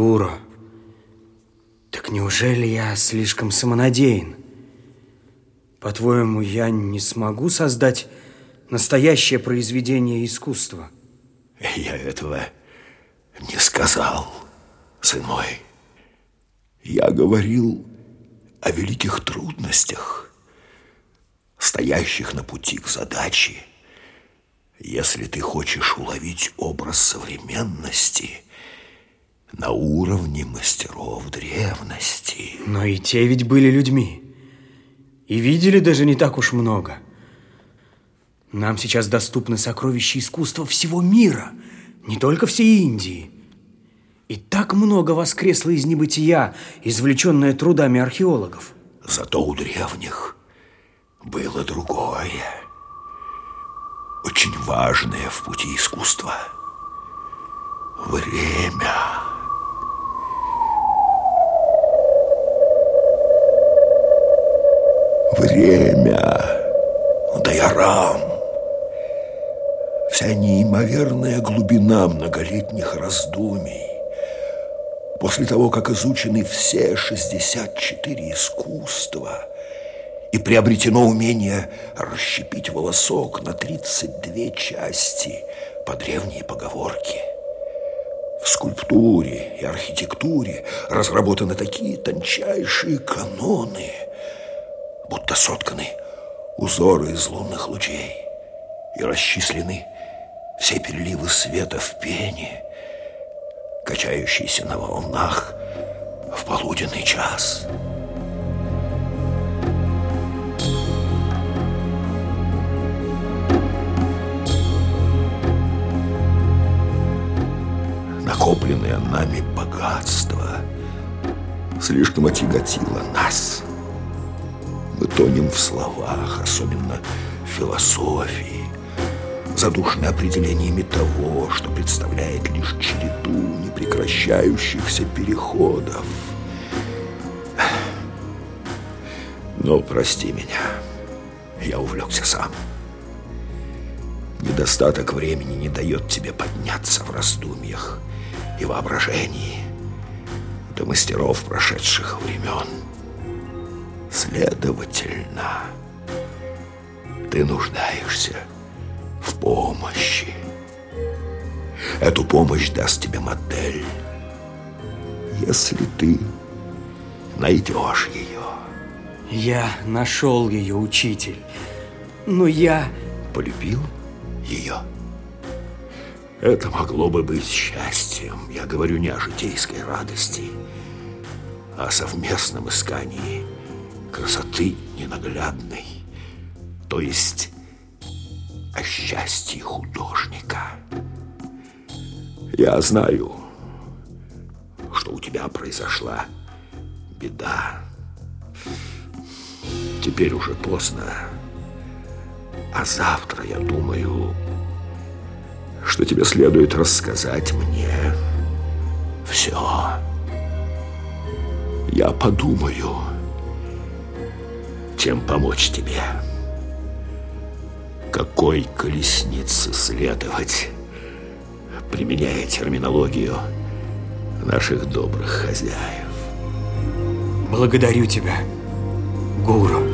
Гуру, так неужели я слишком самонадеян? По-твоему, я не смогу создать настоящее произведение искусства? Я этого не сказал, сын мой. Я говорил о великих трудностях, стоящих на пути к задаче. Если ты хочешь уловить образ современности на уровне мастеров древности. Но и те ведь были людьми. И видели даже не так уж много. Нам сейчас доступны сокровища искусства всего мира, не только всей Индии. И так много воскресло из небытия, извлеченное трудами археологов. Зато у древних было другое, очень важное в пути искусства. Время. Время. Дайарам. Вся неимоверная глубина многолетних раздумий После того, как изучены все 64 искусства и приобретено умение расщепить волосок на 32 части по древней поговорке, в скульптуре и архитектуре разработаны такие тончайшие каноны, будто сотканы узоры из лунных лучей и расчислены все переливы света в пене, качающийся на волнах в полуденный час. Накопленное нами богатство слишком отяготило нас. Мы тонем в словах, особенно философии, задушены определениями того, что представляет лишь череду непрекращающихся переходов. Но прости меня, я увлекся сам. Недостаток времени не дает тебе подняться в раздумьях и воображении до мастеров прошедших времен. Следовательно, ты нуждаешься в помощи. Эту помощь даст тебе модель, если ты найдешь ее. Я нашел ее, учитель. Но я... Полюбил ее? Это могло бы быть счастьем. Я говорю не о житейской радости, а о совместном искании красоты ненаглядной. То есть о счастье художника. Я знаю, что у тебя произошла беда. Теперь уже поздно. А завтра, я думаю, что тебе следует рассказать мне все. Я подумаю, чем помочь тебе какой колеснице следовать, применяя терминологию наших добрых хозяев. Благодарю тебя, Гуру.